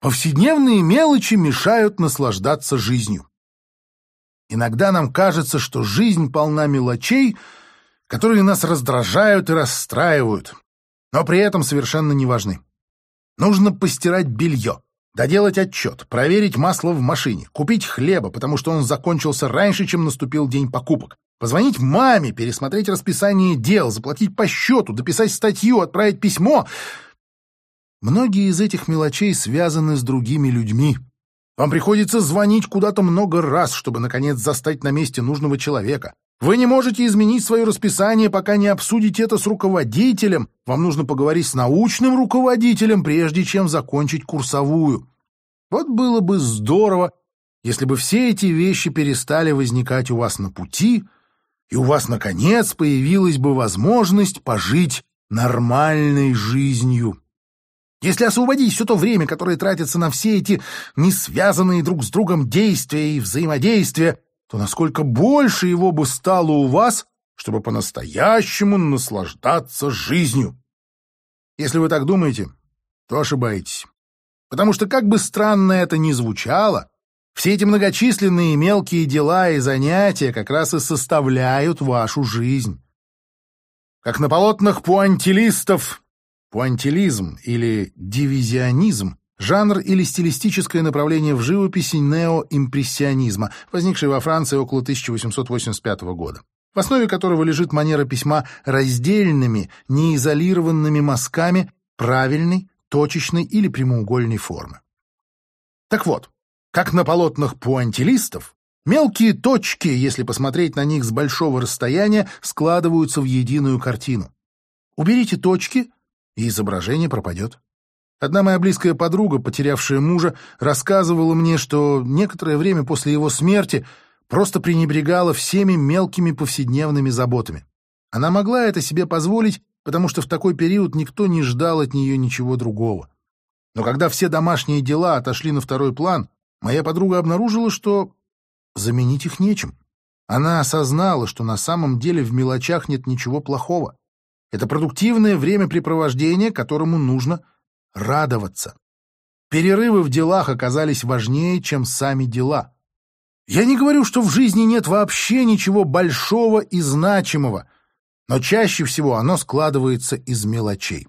Повседневные мелочи мешают наслаждаться жизнью. Иногда нам кажется, что жизнь полна мелочей, которые нас раздражают и расстраивают, но при этом совершенно не важны. Нужно постирать белье, доделать отчет, проверить масло в машине, купить хлеба, потому что он закончился раньше, чем наступил день покупок, позвонить маме, пересмотреть расписание дел, заплатить по счету, дописать статью, отправить письмо — Многие из этих мелочей связаны с другими людьми. Вам приходится звонить куда-то много раз, чтобы, наконец, застать на месте нужного человека. Вы не можете изменить свое расписание, пока не обсудите это с руководителем. Вам нужно поговорить с научным руководителем, прежде чем закончить курсовую. Вот было бы здорово, если бы все эти вещи перестали возникать у вас на пути, и у вас, наконец, появилась бы возможность пожить нормальной жизнью. Если освободить все то время, которое тратится на все эти несвязанные друг с другом действия и взаимодействия, то насколько больше его бы стало у вас, чтобы по-настоящему наслаждаться жизнью. Если вы так думаете, то ошибаетесь. Потому что, как бы странно это ни звучало, все эти многочисленные мелкие дела и занятия как раз и составляют вашу жизнь. Как на полотнах пуантилистов Пуантилизм или дивизионизм – жанр или стилистическое направление в живописи неоимпрессионизма, возникший во Франции около 1885 года, в основе которого лежит манера письма раздельными, неизолированными мазками правильной, точечной или прямоугольной формы. Так вот, как на полотнах пуантилистов, мелкие точки, если посмотреть на них с большого расстояния, складываются в единую картину. Уберите точки – и изображение пропадет. Одна моя близкая подруга, потерявшая мужа, рассказывала мне, что некоторое время после его смерти просто пренебрегала всеми мелкими повседневными заботами. Она могла это себе позволить, потому что в такой период никто не ждал от нее ничего другого. Но когда все домашние дела отошли на второй план, моя подруга обнаружила, что заменить их нечем. Она осознала, что на самом деле в мелочах нет ничего плохого. Это продуктивное времяпрепровождение, которому нужно радоваться. Перерывы в делах оказались важнее, чем сами дела. Я не говорю, что в жизни нет вообще ничего большого и значимого, но чаще всего оно складывается из мелочей.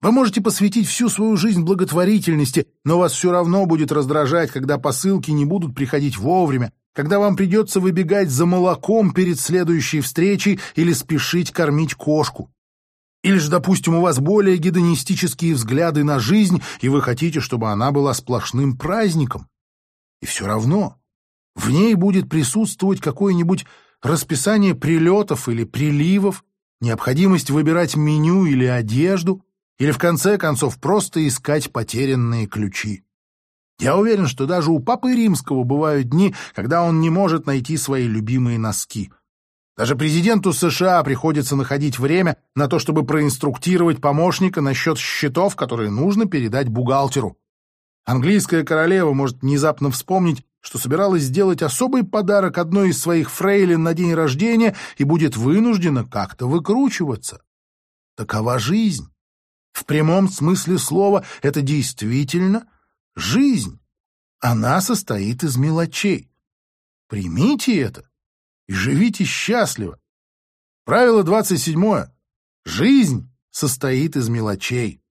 Вы можете посвятить всю свою жизнь благотворительности, но вас все равно будет раздражать, когда посылки не будут приходить вовремя, когда вам придется выбегать за молоком перед следующей встречей или спешить кормить кошку. Или же, допустим, у вас более гедонистические взгляды на жизнь, и вы хотите, чтобы она была сплошным праздником. И все равно в ней будет присутствовать какое-нибудь расписание прилетов или приливов, необходимость выбирать меню или одежду, или, в конце концов, просто искать потерянные ключи. Я уверен, что даже у Папы Римского бывают дни, когда он не может найти свои любимые носки. Даже президенту США приходится находить время на то, чтобы проинструктировать помощника насчет счетов, которые нужно передать бухгалтеру. Английская королева может внезапно вспомнить, что собиралась сделать особый подарок одной из своих фрейлин на день рождения и будет вынуждена как-то выкручиваться. Такова жизнь. В прямом смысле слова это действительно жизнь. Она состоит из мелочей. Примите это и живите счастливо. Правило 27. Жизнь состоит из мелочей.